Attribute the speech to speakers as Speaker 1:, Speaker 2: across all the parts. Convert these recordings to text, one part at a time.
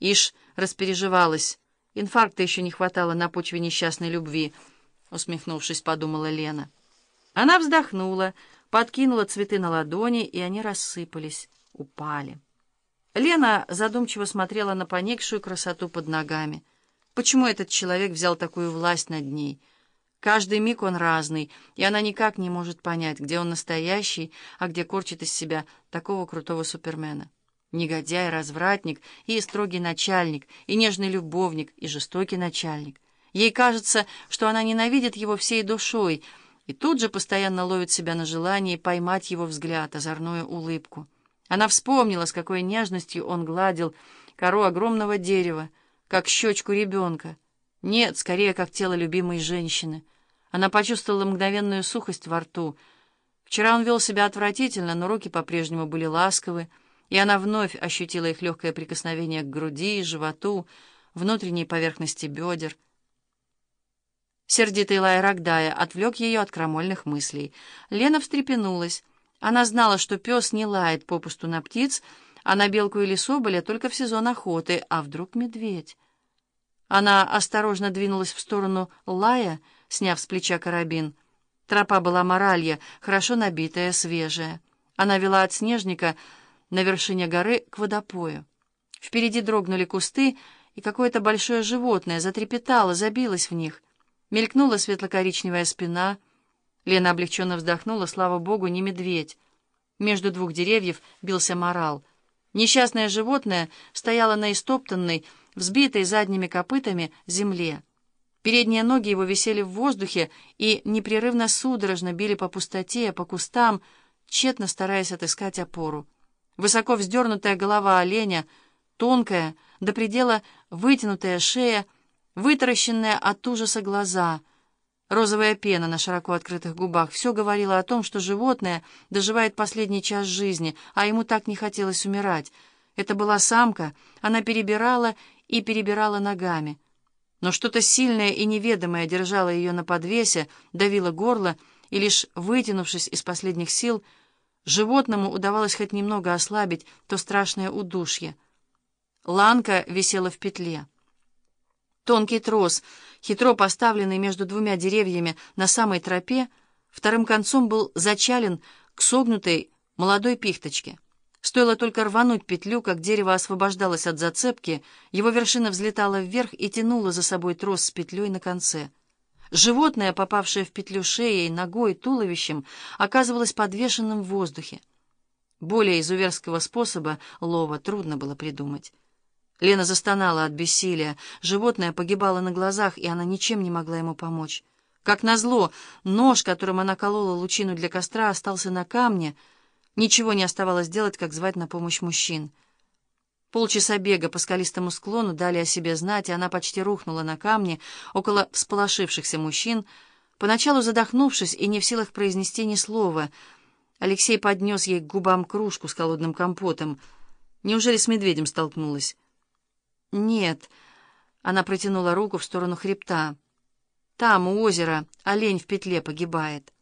Speaker 1: Ишь, распереживалась. Инфаркта еще не хватало на почве несчастной любви, усмехнувшись, подумала Лена. Она вздохнула, подкинула цветы на ладони, и они рассыпались, упали. Лена задумчиво смотрела на поникшую красоту под ногами. Почему этот человек взял такую власть над ней? Каждый миг он разный, и она никак не может понять, где он настоящий, а где корчит из себя такого крутого супермена. Негодяй, развратник и строгий начальник, и нежный любовник, и жестокий начальник. Ей кажется, что она ненавидит его всей душой, и тут же постоянно ловит себя на желании поймать его взгляд, озорную улыбку. Она вспомнила, с какой нежностью он гладил кору огромного дерева, как щечку ребенка. Нет, скорее, как тело любимой женщины. Она почувствовала мгновенную сухость во рту. Вчера он вел себя отвратительно, но руки по-прежнему были ласковы, и она вновь ощутила их легкое прикосновение к груди, животу, внутренней поверхности бедер. Сердитый лай Рогдая отвлек ее от крамольных мыслей. Лена встрепенулась. Она знала, что пес не лает попусту на птиц, а на белку или соболя только в сезон охоты, а вдруг медведь. Она осторожно двинулась в сторону лая, сняв с плеча карабин. Тропа была моралья, хорошо набитая, свежая. Она вела от снежника на вершине горы к водопою. Впереди дрогнули кусты, и какое-то большое животное затрепетало, забилось в них. Мелькнула светло-коричневая спина. Лена облегченно вздохнула, слава богу, не медведь. Между двух деревьев бился морал. Несчастное животное стояло на истоптанной, взбитой задними копытами земле. Передние ноги его висели в воздухе и непрерывно судорожно били по пустоте, по кустам, тщетно стараясь отыскать опору. Высоко вздернутая голова оленя, тонкая, до предела вытянутая шея, вытаращенная от ужаса глаза, розовая пена на широко открытых губах — все говорило о том, что животное доживает последний час жизни, а ему так не хотелось умирать. Это была самка, она перебирала и перебирала ногами. Но что-то сильное и неведомое держало ее на подвесе, давило горло, и лишь вытянувшись из последних сил — Животному удавалось хоть немного ослабить то страшное удушье. Ланка висела в петле. Тонкий трос, хитро поставленный между двумя деревьями на самой тропе, вторым концом был зачален к согнутой молодой пихточке. Стоило только рвануть петлю, как дерево освобождалось от зацепки, его вершина взлетала вверх и тянула за собой трос с петлей на конце — Животное, попавшее в петлю шеей, ногой, туловищем, оказывалось подвешенным в воздухе. Более изуверского способа лова трудно было придумать. Лена застонала от бессилия. Животное погибало на глазах, и она ничем не могла ему помочь. Как назло, нож, которым она колола лучину для костра, остался на камне. Ничего не оставалось делать, как звать на помощь мужчин. Полчаса бега по скалистому склону дали о себе знать, и она почти рухнула на камни около всполошившихся мужчин, поначалу задохнувшись и не в силах произнести ни слова. Алексей поднес ей к губам кружку с холодным компотом. Неужели с медведем столкнулась? «Нет», — она протянула руку в сторону хребта. «Там, у озера, олень в петле погибает».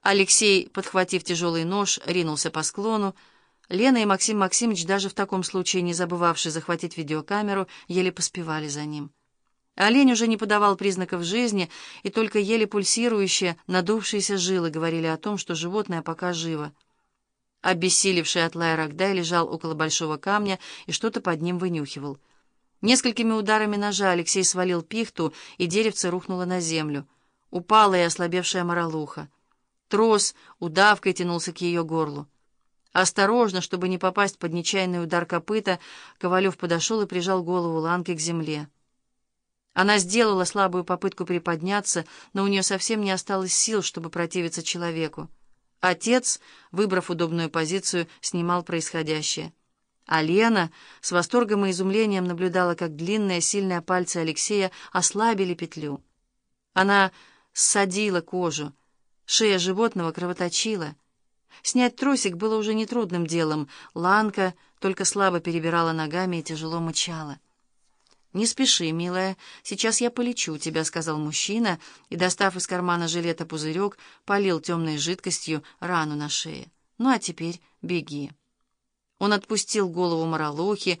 Speaker 1: Алексей, подхватив тяжелый нож, ринулся по склону, Лена и Максим Максимович, даже в таком случае не забывавшие захватить видеокамеру, еле поспевали за ним. Олень уже не подавал признаков жизни, и только еле пульсирующие, надувшиеся жилы говорили о том, что животное пока живо. Обессилевший от лая Рогдай лежал около большого камня и что-то под ним вынюхивал. Несколькими ударами ножа Алексей свалил пихту, и деревце рухнуло на землю. Упала и ослабевшая моралуха. Трос удавкой тянулся к ее горлу. Осторожно, чтобы не попасть под нечаянный удар копыта, Ковалев подошел и прижал голову Ланки к земле. Она сделала слабую попытку приподняться, но у нее совсем не осталось сил, чтобы противиться человеку. Отец, выбрав удобную позицию, снимал происходящее. А Лена с восторгом и изумлением наблюдала, как длинные сильные пальцы Алексея ослабили петлю. Она ссадила кожу, шея животного кровоточила — Снять тросик было уже нетрудным делом. Ланка только слабо перебирала ногами и тяжело мычала. «Не спеши, милая, сейчас я полечу тебя», — сказал мужчина, и, достав из кармана жилета пузырек, полил темной жидкостью рану на шее. «Ну а теперь беги». Он отпустил голову Маралухи,